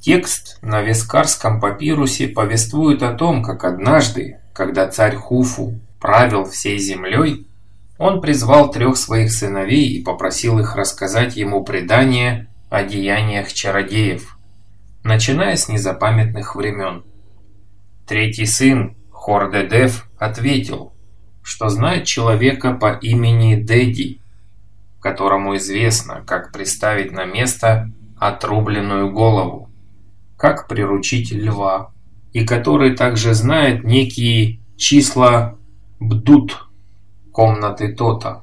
Текст на Вискарском папирусе повествует о том, как однажды, когда царь Хуфу правил всей землей, он призвал трех своих сыновей и попросил их рассказать ему предание о деяниях чародеев, начиная с незапамятных времен. Третий сын, Хордедев, ответил, что знает человека по имени Деди, которому известно, как приставить на место отрубленную голову, как приручить льва, и который также знает некие числа Бдут, комнаты Тота.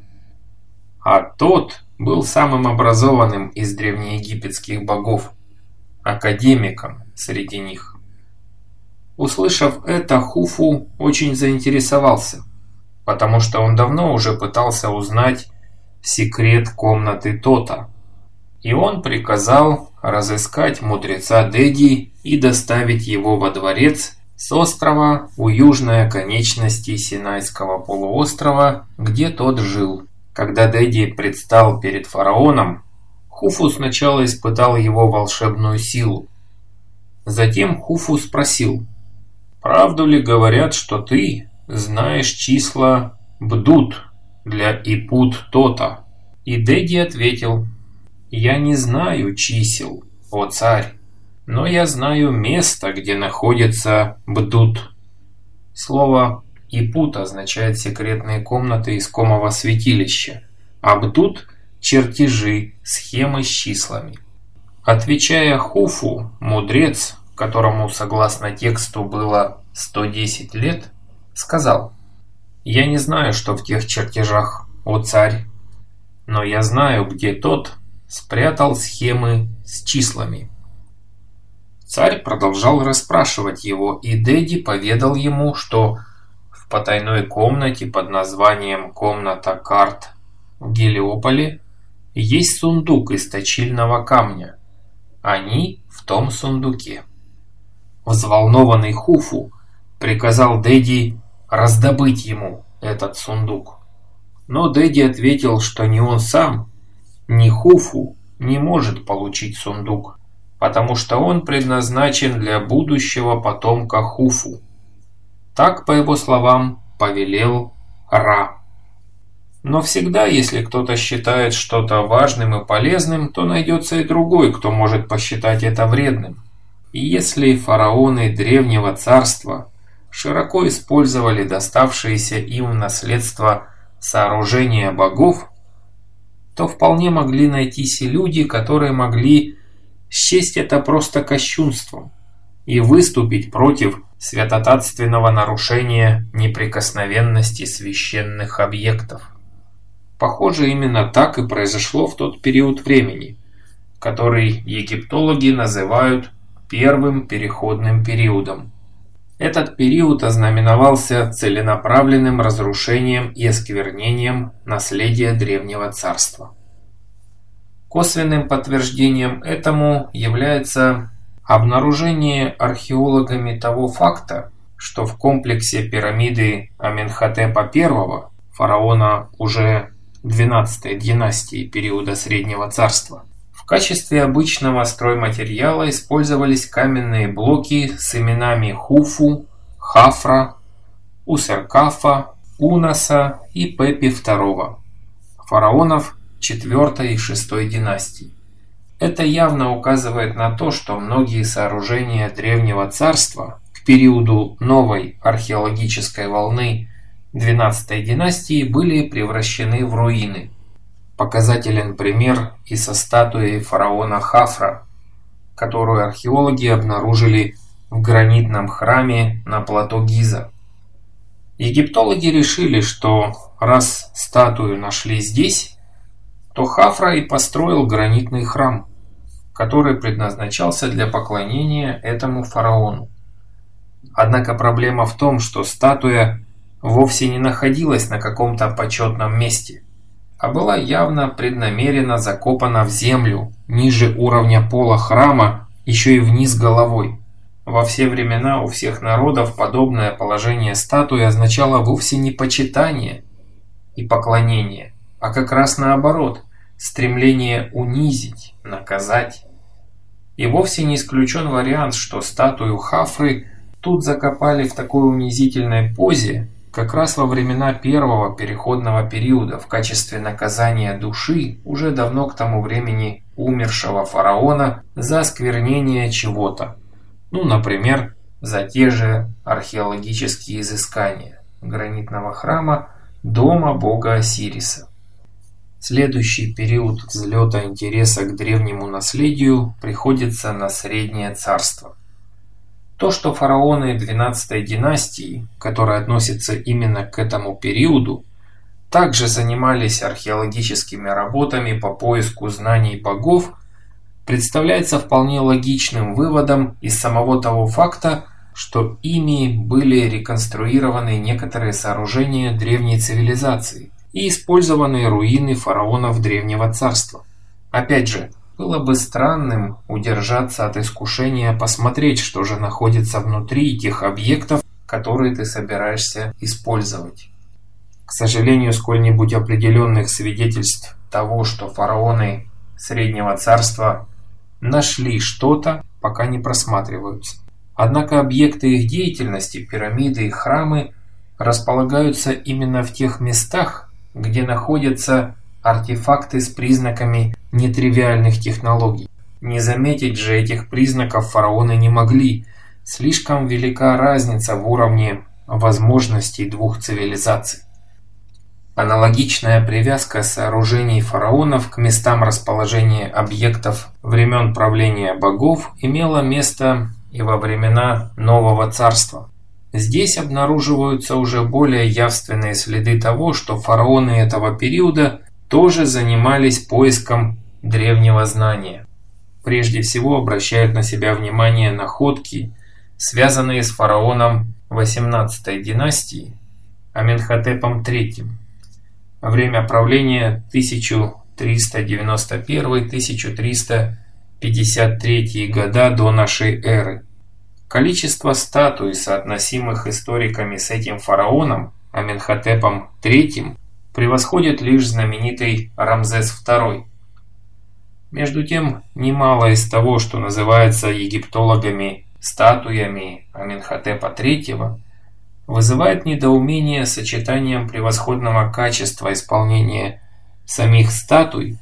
А тот был самым образованным из древнеегипетских богов, академиком среди них. Услышав это, Хуфу очень заинтересовался, потому что он давно уже пытался узнать секрет комнаты Тота. И он приказал разыскать мудреца Деди и доставить его во дворец с острова у южной оконечности Синайского полуострова, где тот жил. Когда Дэдди предстал перед фараоном, Хуфу сначала испытал его волшебную силу. Затем Хуфу спросил, «Правду ли говорят, что ты знаешь числа Бдут для Ипут Тота?» И Дэдди ответил, «Я не знаю чисел, о царь но я знаю место, где находится Бдут. Слово «ипут» означает секретные комнаты искомого святилища, а Бдут – чертежи, схемы с числами. Отвечая Хуфу, мудрец, которому, согласно тексту, было 110 лет, сказал «Я не знаю, что в тех чертежах, о царь, но я знаю, где тот спрятал схемы с числами». Царь продолжал расспрашивать его, и Дэдди поведал ему, что в потайной комнате под названием «Комната карт» в Гелиополе есть сундук из точильного камня. Они в том сундуке. Взволнованный Хуфу приказал Дэдди раздобыть ему этот сундук. Но Дэдди ответил, что ни он сам, ни Хуфу не может получить сундук потому что он предназначен для будущего потомка Хуфу. Так, по его словам, повелел Ра. Но всегда, если кто-то считает что-то важным и полезным, то найдется и другой, кто может посчитать это вредным. И если фараоны Древнего Царства широко использовали доставшиеся им в наследство сооружения богов, то вполне могли найтись и люди, которые могли счесть это просто кощунством и выступить против святотатственного нарушения неприкосновенности священных объектов. Похоже, именно так и произошло в тот период времени, который египтологи называют первым переходным периодом. Этот период ознаменовался целенаправленным разрушением и осквернением наследия Древнего Царства. Косвенным подтверждением этому является обнаружение археологами того факта, что в комплексе пирамиды Аменхотепа I, фараона уже 12 династии периода Среднего Царства, в качестве обычного стройматериала использовались каменные блоки с именами Хуфу, Хафра, Усеркафа, Унаса и Пепи II, фараонов четвертой и шестой династий. Это явно указывает на то, что многие сооружения Древнего Царства к периоду новой археологической волны 12 династии были превращены в руины. Показателен пример и со статуей фараона Хафра, которую археологи обнаружили в гранитном храме на плато Гиза. Египтологи решили, что раз статую нашли здесь, то Хафра и построил гранитный храм, который предназначался для поклонения этому фараону. Однако проблема в том, что статуя вовсе не находилась на каком-то почетном месте, а была явно преднамеренно закопана в землю, ниже уровня пола храма, еще и вниз головой. Во все времена у всех народов подобное положение статуи означало вовсе не почитание и поклонение, а как раз наоборот, стремление унизить, наказать. И вовсе не исключен вариант, что статую Хафры тут закопали в такой унизительной позе, как раз во времена первого переходного периода в качестве наказания души уже давно к тому времени умершего фараона за осквернение чего-то. Ну, например, за те же археологические изыскания гранитного храма дома бога Осириса. Следующий период взлета интереса к древнему наследию приходится на Среднее Царство. То, что фараоны 12 династии, которая относится именно к этому периоду, также занимались археологическими работами по поиску знаний богов, представляется вполне логичным выводом из самого того факта, что ими были реконструированы некоторые сооружения древней цивилизации и использованы руины фараонов Древнего Царства. Опять же, было бы странным удержаться от искушения посмотреть, что же находится внутри тех объектов, которые ты собираешься использовать. К сожалению, сколь-нибудь определенных свидетельств того, что фараоны Среднего Царства нашли что-то, пока не просматриваются. Однако объекты их деятельности, пирамиды и храмы, располагаются именно в тех местах, где находятся артефакты с признаками нетривиальных технологий. Не заметить же этих признаков фараоны не могли. Слишком велика разница в уровне возможностей двух цивилизаций. Аналогичная привязка сооружений фараонов к местам расположения объектов времен правления богов имела место и во времена Нового Царства. Здесь обнаруживаются уже более явственные следы того, что фараоны этого периода тоже занимались поиском древнего знания. Прежде всего обращают на себя внимание находки, связанные с фараоном 18 династии Аменхотепом III. Время правления 1391-1353 года до нашей эры. Количество статуй, соотносимых историками с этим фараоном, Аменхотепом III, превосходит лишь знаменитый Рамзес II. Между тем, немало из того, что называется египтологами статуями Аменхотепа III, вызывает недоумение сочетанием превосходного качества исполнения самих статуй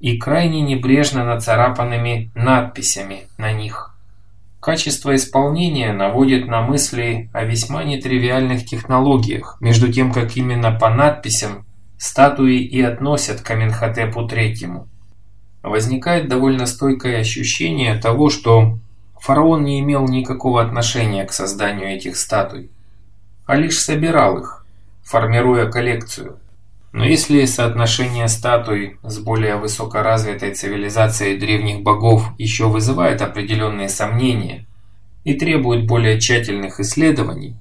и крайне небрежно нацарапанными надписями на них. Качество исполнения наводит на мысли о весьма нетривиальных технологиях, между тем как именно по надписям статуи и относят к Аменхотепу III. Возникает довольно стойкое ощущение того, что фараон не имел никакого отношения к созданию этих статуй, а лишь собирал их, формируя коллекцию. Но если соотношение статуй с более высокоразвитой цивилизацией древних богов еще вызывает определенные сомнения и требует более тщательных исследований,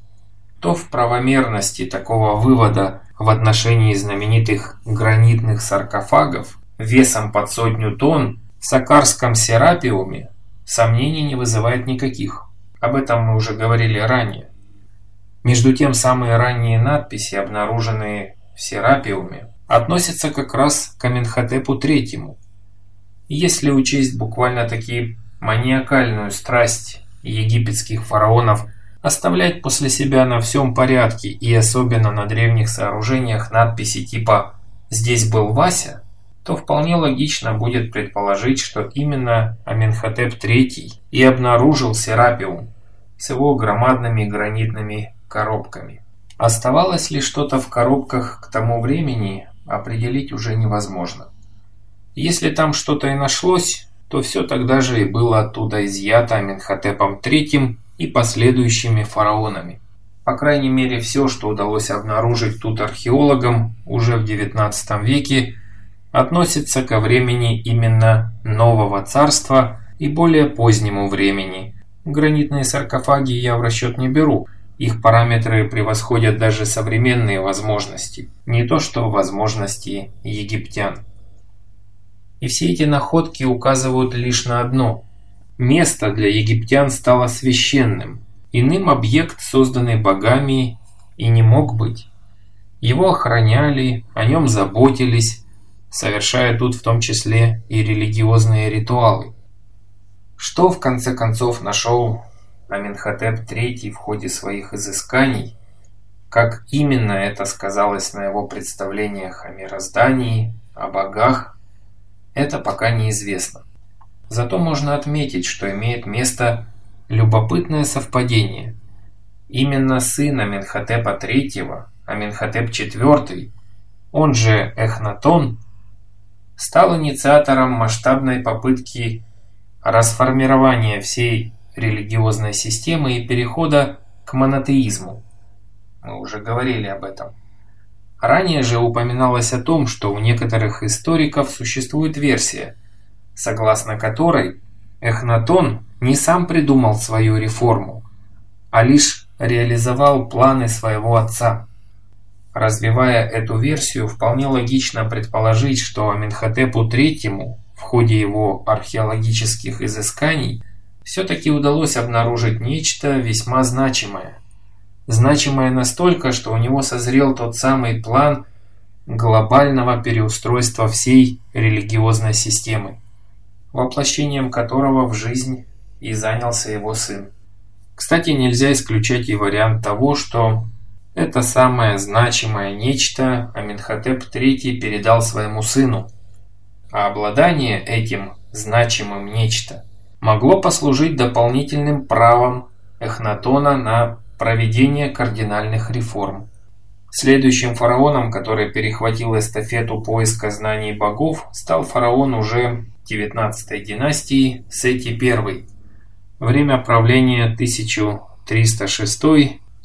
то в правомерности такого вывода в отношении знаменитых гранитных саркофагов весом под сотню тонн в Сакарском Серапиуме сомнений не вызывает никаких. Об этом мы уже говорили ранее. Между тем, самые ранние надписи, обнаруженные в Серапиуме относится как раз к Аменхотепу III. Если учесть буквально таки маниакальную страсть египетских фараонов оставлять после себя на всем порядке и особенно на древних сооружениях надписи типа «Здесь был Вася», то вполне логично будет предположить, что именно Аменхотеп III и обнаружил Серапиум с его громадными гранитными коробками. Оставалось ли что-то в коробках к тому времени, определить уже невозможно. Если там что-то и нашлось, то все тогда же и было оттуда изъято Аменхотепом III и последующими фараонами. По крайней мере, все, что удалось обнаружить тут археологам уже в XIX веке, относится ко времени именно Нового Царства и более позднему времени. Гранитные саркофаги я в расчет не беру – их параметры превосходят даже современные возможности, не то что возможности египтян. И все эти находки указывают лишь на одно. Место для египтян стало священным. Иным объект, созданный богами, и не мог быть. Его охраняли, о нем заботились, совершая тут в том числе и религиозные ритуалы. Что в конце концов нашел Аменхотеп III в ходе своих изысканий, как именно это сказалось на его представлениях о мироздании, о богах, это пока неизвестно. Зато можно отметить, что имеет место любопытное совпадение. Именно сын Аменхотепа III, Аменхотеп IV, он же Эхнатон, стал инициатором масштабной попытки расформирования всей религиозной системы и перехода к монотеизму. Мы уже говорили об этом. Ранее же упоминалось о том, что у некоторых историков существует версия, согласно которой Эхнатон не сам придумал свою реформу, а лишь реализовал планы своего отца. Развивая эту версию, вполне логично предположить, что Аменхотепу III в ходе его археологических изысканий все-таки удалось обнаружить нечто весьма значимое. Значимое настолько, что у него созрел тот самый план глобального переустройства всей религиозной системы, воплощением которого в жизнь и занялся его сын. Кстати, нельзя исключать и вариант того, что это самое значимое нечто Аменхотеп III передал своему сыну, а обладание этим значимым нечто могло послужить дополнительным правом Эхнатона на проведение кардинальных реформ. Следующим фараоном, который перехватил эстафету поиска знаний богов, стал фараон уже 19 династии Сети I. Время правления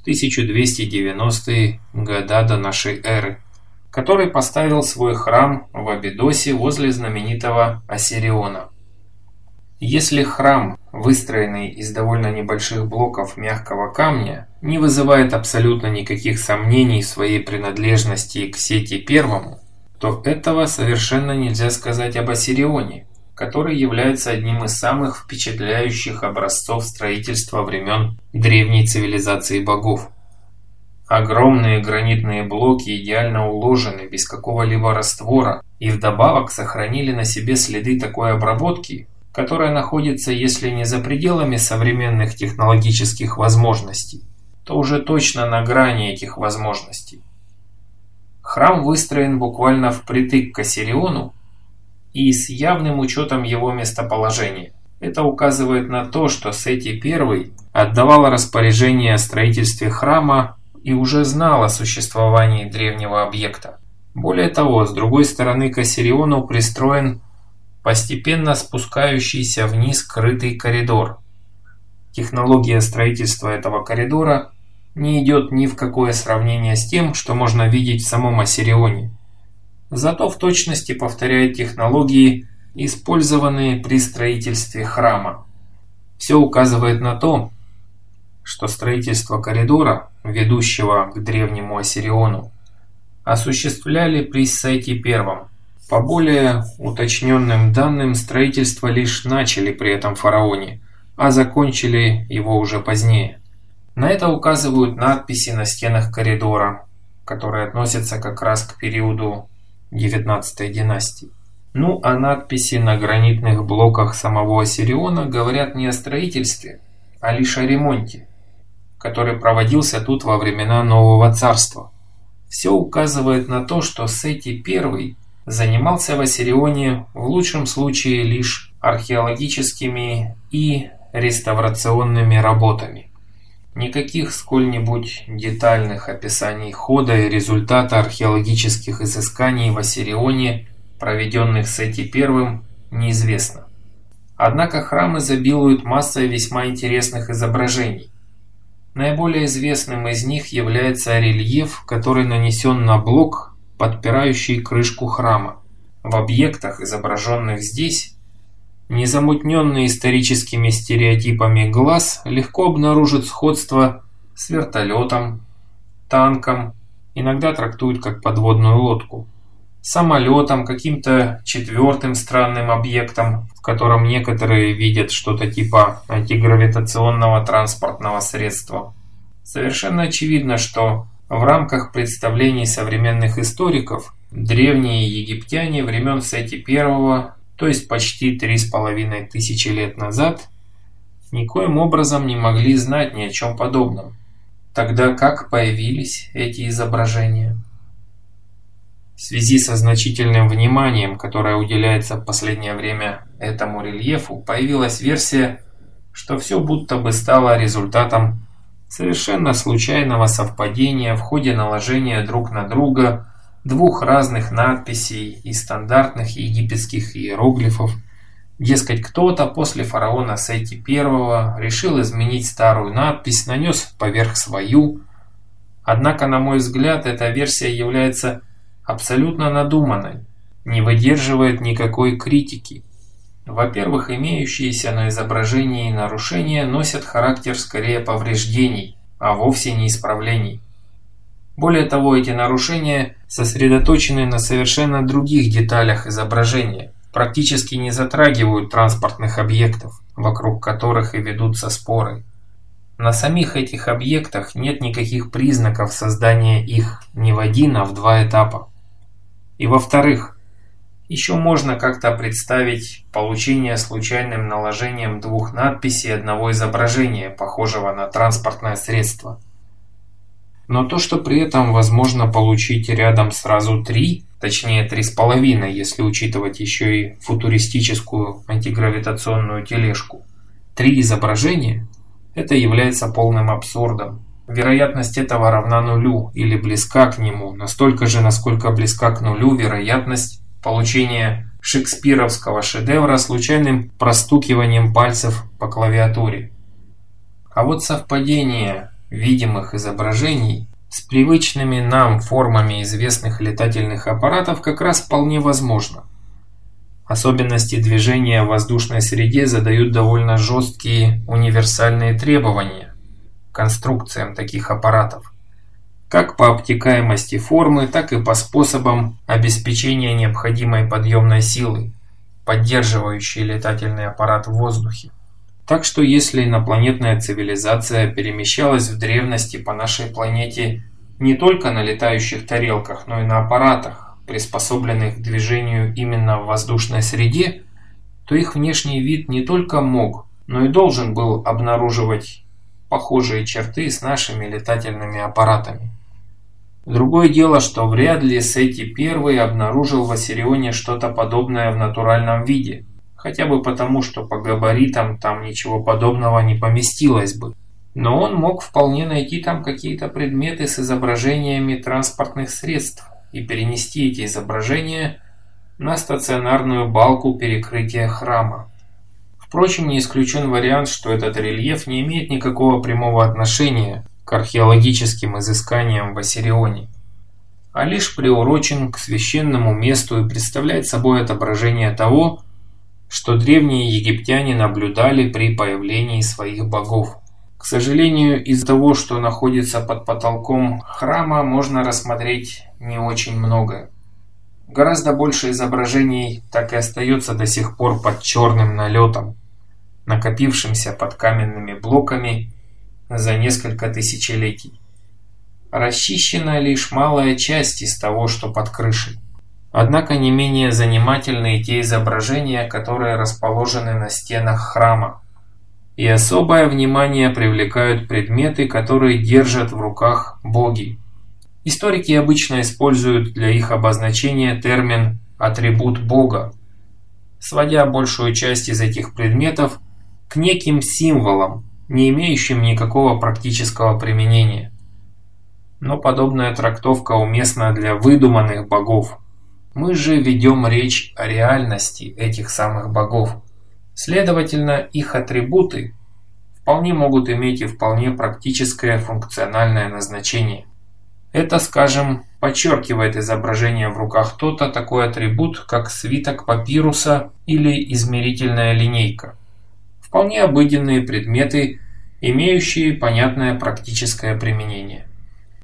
1306-1290 года до нашей эры, который поставил свой храм в Абидосе возле знаменитого Ассириона. Если храм, выстроенный из довольно небольших блоков мягкого камня, не вызывает абсолютно никаких сомнений в своей принадлежности к сети первому, то этого совершенно нельзя сказать об Ассирионе, который является одним из самых впечатляющих образцов строительства времен древней цивилизации богов. Огромные гранитные блоки идеально уложены, без какого-либо раствора, и вдобавок сохранили на себе следы такой обработки, которая находится, если не за пределами современных технологических возможностей, то уже точно на грани этих возможностей. Храм выстроен буквально впритык к Ассириону и с явным учетом его местоположения. Это указывает на то, что Сети I отдавал распоряжение о строительстве храма и уже знал о существовании древнего объекта. Более того, с другой стороны к Ассириону пристроен постепенно спускающийся вниз скрытый коридор. Технология строительства этого коридора не идет ни в какое сравнение с тем, что можно видеть в самом Ассирионе. Зато в точности повторяет технологии, использованные при строительстве храма. Все указывает на то, что строительство коридора, ведущего к древнему Ассириону, осуществляли при Сайте Первом, по более уточненным данным, строительство лишь начали при этом фараоне, а закончили его уже позднее. На это указывают надписи на стенах коридора, которые относятся как раз к периоду 19 династии. Ну а надписи на гранитных блоках самого Ассириона говорят не о строительстве, а лишь о ремонте, который проводился тут во времена Нового Царства. Все указывает на то, что Сети I занимался в Ассирионе в лучшем случае лишь археологическими и реставрационными работами. Никаких сколь-нибудь детальных описаний хода и результата археологических изысканий в Ассирионе, проведенных с Эти первым, неизвестно. Однако храм изобилует массой весьма интересных изображений. Наиболее известным из них является рельеф, который нанесен на блок подпирающий крышку храма. В объектах, изображенных здесь, незамутненный историческими стереотипами глаз легко обнаружит сходство с вертолетом, танком, иногда трактуют как подводную лодку, самолетом, каким-то четвертым странным объектом, в котором некоторые видят что-то типа антигравитационного транспортного средства. Совершенно очевидно, что в рамках представлений современных историков древние египтяне времен Сети I, то есть почти три с половиной тысячи лет назад, никоим образом не могли знать ни о чем подобном. Тогда как появились эти изображения? В связи со значительным вниманием, которое уделяется в последнее время этому рельефу, появилась версия, что все будто бы стало результатом совершенно случайного совпадения в ходе наложения друг на друга двух разных надписей и стандартных египетских иероглифов. Дескать, кто-то после фараона Сети I решил изменить старую надпись, нанес поверх свою. Однако, на мой взгляд, эта версия является абсолютно надуманной, не выдерживает никакой критики. Во-первых, имеющиеся на изображении нарушения носят характер скорее повреждений, а вовсе не исправлений. Более того, эти нарушения сосредоточены на совершенно других деталях изображения, практически не затрагивают транспортных объектов, вокруг которых и ведутся споры. На самих этих объектах нет никаких признаков создания их не в один, а в два этапа. И во-вторых, еще можно как-то представить получение случайным наложением двух надписей одного изображения, похожего на транспортное средство. Но то, что при этом возможно получить рядом сразу три, точнее три с половиной, если учитывать еще и футуристическую антигравитационную тележку, три изображения, это является полным абсурдом. Вероятность этого равна нулю или близка к нему, настолько же, насколько близка к нулю вероятность получения шекспировского шедевра случайным простукиванием пальцев по клавиатуре. А вот совпадение видимых изображений с привычными нам формами известных летательных аппаратов как раз вполне возможно. Особенности движения в воздушной среде задают довольно жесткие универсальные требования конструкциям таких аппаратов, как по обтекаемости формы, так и по способам обеспечения необходимой подъемной силы, поддерживающей летательный аппарат в воздухе. Так что если инопланетная цивилизация перемещалась в древности по нашей планете не только на летающих тарелках, но и на аппаратах, приспособленных к движению именно в воздушной среде, то их внешний вид не только мог, но и должен был обнаруживать похожие черты с нашими летательными аппаратами. Другое дело, что вряд ли Сети I обнаружил в Ассирионе что-то подобное в натуральном виде, хотя бы потому, что по габаритам там ничего подобного не поместилось бы. Но он мог вполне найти там какие-то предметы с изображениями транспортных средств и перенести эти изображения на стационарную балку перекрытия храма. Впрочем, не исключен вариант, что этот рельеф не имеет никакого прямого отношения к археологическим изысканиям в Ассирионе, а лишь приурочен к священному месту и представляет собой отображение того, что древние египтяне наблюдали при появлении своих богов. К сожалению, из того, что находится под потолком храма, можно рассмотреть не очень многое. Гораздо больше изображений так и остается до сих пор под черным налетом накопившимся под каменными блоками за несколько тысячелетий. Расчищена лишь малая часть из того, что под крышей. Однако не менее занимательны те изображения, которые расположены на стенах храма. И особое внимание привлекают предметы, которые держат в руках боги. Историки обычно используют для их обозначения термин «атрибут бога», сводя большую часть из этих предметов к неким символам, не имеющим никакого практического применения. Но подобная трактовка уместна для выдуманных богов. Мы же ведем речь о реальности этих самых богов. Следовательно, их атрибуты вполне могут иметь и вполне практическое функциональное назначение. Это, скажем, подчеркивает изображение в руках то-то такой атрибут, как свиток папируса или измерительная линейка вполне обыденные предметы, имеющие понятное практическое применение.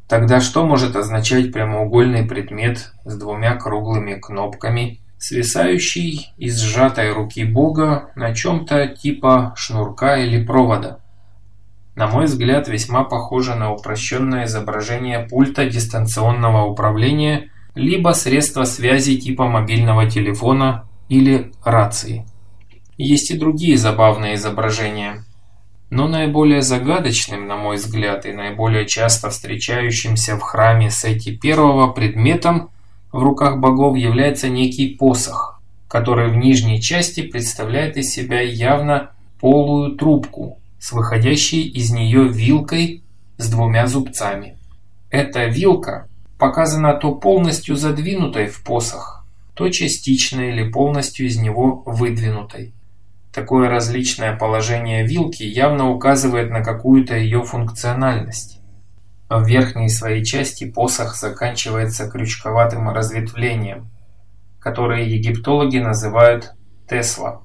Тогда что может означать прямоугольный предмет с двумя круглыми кнопками, свисающий из сжатой руки Бога на чем-то типа шнурка или провода? На мой взгляд, весьма похоже на упрощенное изображение пульта дистанционного управления либо средства связи типа мобильного телефона или рации. Есть и другие забавные изображения. Но наиболее загадочным, на мой взгляд, и наиболее часто встречающимся в храме Сети первого предметом в руках богов является некий посох, который в нижней части представляет из себя явно полую трубку с выходящей из нее вилкой с двумя зубцами. Эта вилка показана то полностью задвинутой в посох, то частично или полностью из него выдвинутой. Такое различное положение вилки явно указывает на какую-то ее функциональность. В верхней своей части посох заканчивается крючковатым разветвлением, которое египтологи называют Тесла.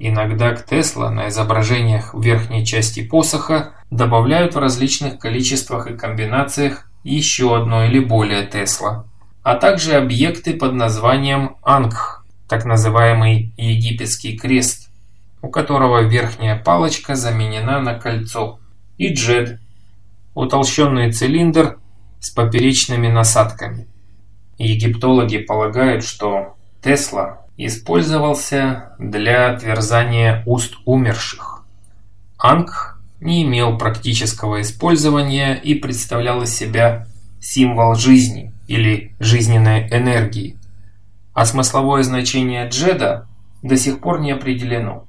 Иногда к Тесла на изображениях в верхней части посоха добавляют в различных количествах и комбинациях еще одно или более Тесла, а также объекты под названием Ангх, так называемый египетский крест, у которого верхняя палочка заменена на кольцо, и джед, утолщенный цилиндр с поперечными насадками. Египтологи полагают, что Тесла использовался для отверзания уст умерших. Ангх не имел практического использования и представлял из себя символ жизни или жизненной энергии, а смысловое значение джеда до сих пор не определено.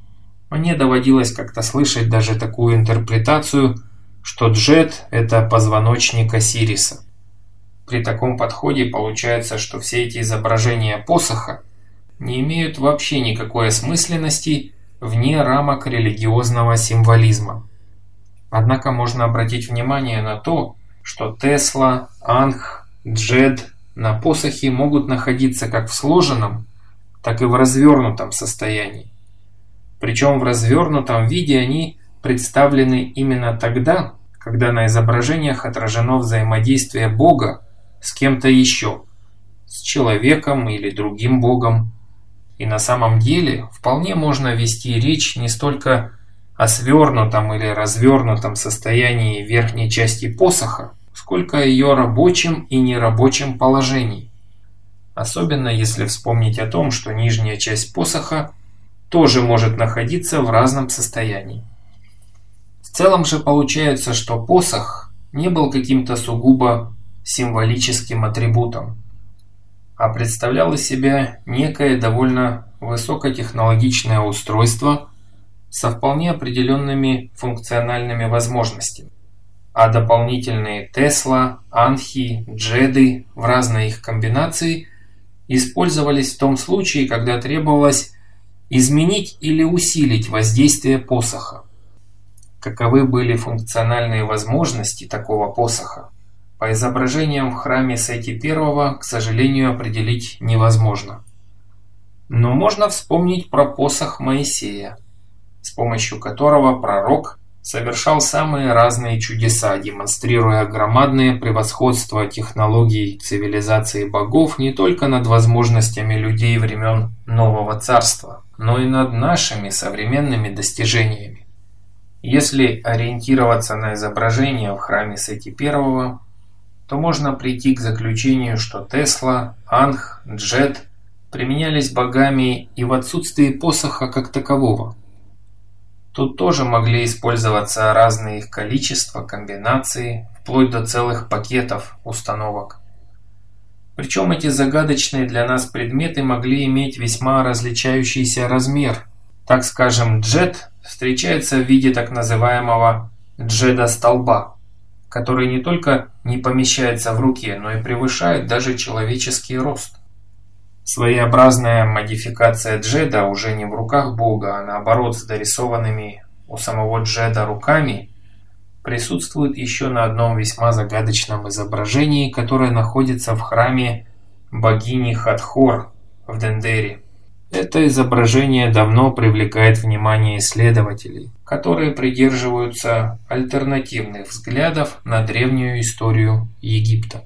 Мне доводилось как-то слышать даже такую интерпретацию, что Джет – это позвоночник Осириса. При таком подходе получается, что все эти изображения посоха не имеют вообще никакой осмысленности вне рамок религиозного символизма. Однако можно обратить внимание на то, что Тесла, Ангх, Джед на посохе могут находиться как в сложенном, так и в развернутом состоянии. Причем в развернутом виде они представлены именно тогда, когда на изображениях отражено взаимодействие Бога с кем-то еще, с человеком или другим Богом. И на самом деле вполне можно вести речь не столько о свернутом или развернутом состоянии верхней части посоха, сколько о ее рабочем и нерабочем положении. Особенно если вспомнить о том, что нижняя часть посоха – тоже может находиться в разном состоянии. В целом же получается, что посох не был каким-то сугубо символическим атрибутом, а представлял из себя некое довольно высокотехнологичное устройство со вполне определенными функциональными возможностями. А дополнительные Тесла, Анхи, Джеды в разной их комбинации использовались в том случае, когда требовалось Изменить или усилить воздействие посоха. Каковы были функциональные возможности такого посоха? По изображениям в храме Сети I, к сожалению, определить невозможно. Но можно вспомнить про посох Моисея, с помощью которого пророк совершал самые разные чудеса, демонстрируя громадное превосходство технологий цивилизации богов не только над возможностями людей времен Нового Царства, но и над нашими современными достижениями. Если ориентироваться на изображение в храме Сети I, то можно прийти к заключению, что Тесла, Анх, Джет применялись богами и в отсутствии посоха как такового. Тут тоже могли использоваться разные их количества, комбинации, вплоть до целых пакетов установок. Причем эти загадочные для нас предметы могли иметь весьма различающийся размер. Так скажем, джет встречается в виде так называемого джеда-столба, который не только не помещается в руке, но и превышает даже человеческий рост. Своеобразная модификация джеда уже не в руках Бога, а наоборот с дорисованными у самого джеда руками – присутствует еще на одном весьма загадочном изображении, которое находится в храме богини Хатхор в Дендере. Это изображение давно привлекает внимание исследователей, которые придерживаются альтернативных взглядов на древнюю историю Египта.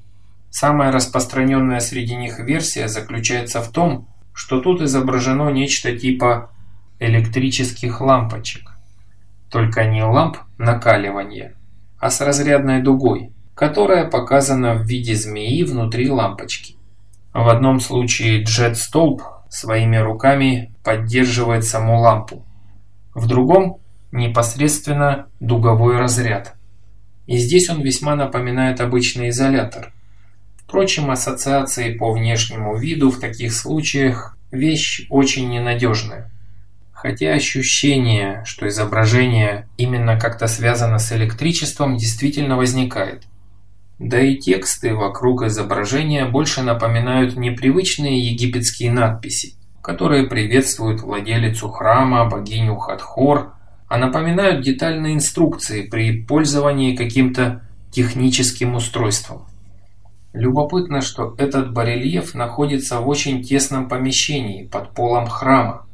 Самая распространенная среди них версия заключается в том, что тут изображено нечто типа электрических лампочек, только не ламп накаливания, а с разрядной дугой, которая показана в виде змеи внутри лампочки. В одном случае джет-столб своими руками поддерживает саму лампу. В другом непосредственно дуговой разряд. И здесь он весьма напоминает обычный изолятор. Впрочем, ассоциации по внешнему виду в таких случаях – вещь очень ненадежная. Хотя ощущение, что изображение именно как-то связано с электричеством, действительно возникает. Да и тексты вокруг изображения больше напоминают непривычные египетские надписи, которые приветствуют владелицу храма, богиню Хатхор, а напоминают детальные инструкции при пользовании каким-то техническим устройством. Любопытно, что этот барельеф находится в очень тесном помещении под полом храма.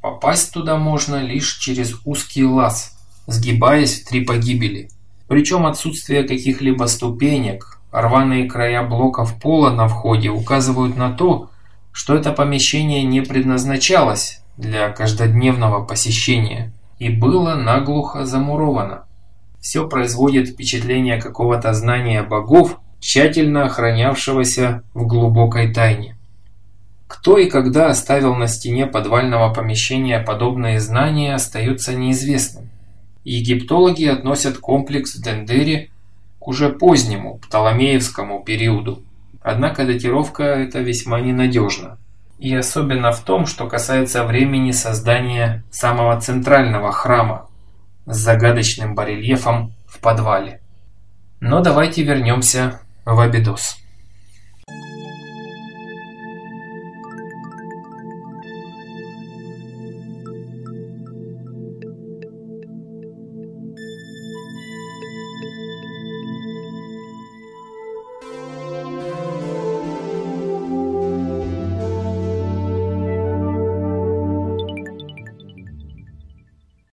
Попасть туда можно лишь через узкий лаз, сгибаясь в три погибели. Причем отсутствие каких-либо ступенек, рваные края блоков пола на входе указывают на то, что это помещение не предназначалось для каждодневного посещения и было наглухо замуровано. Все производит впечатление какого-то знания богов, тщательно охранявшегося в глубокой тайне. Кто и когда оставил на стене подвального помещения подобные знания, остается неизвестным. Египтологи относят комплекс в Дендере к уже позднему Птоломеевскому периоду. Однако датировка эта весьма ненадежна. И особенно в том, что касается времени создания самого центрального храма с загадочным барельефом в подвале. Но давайте вернемся в Абидос.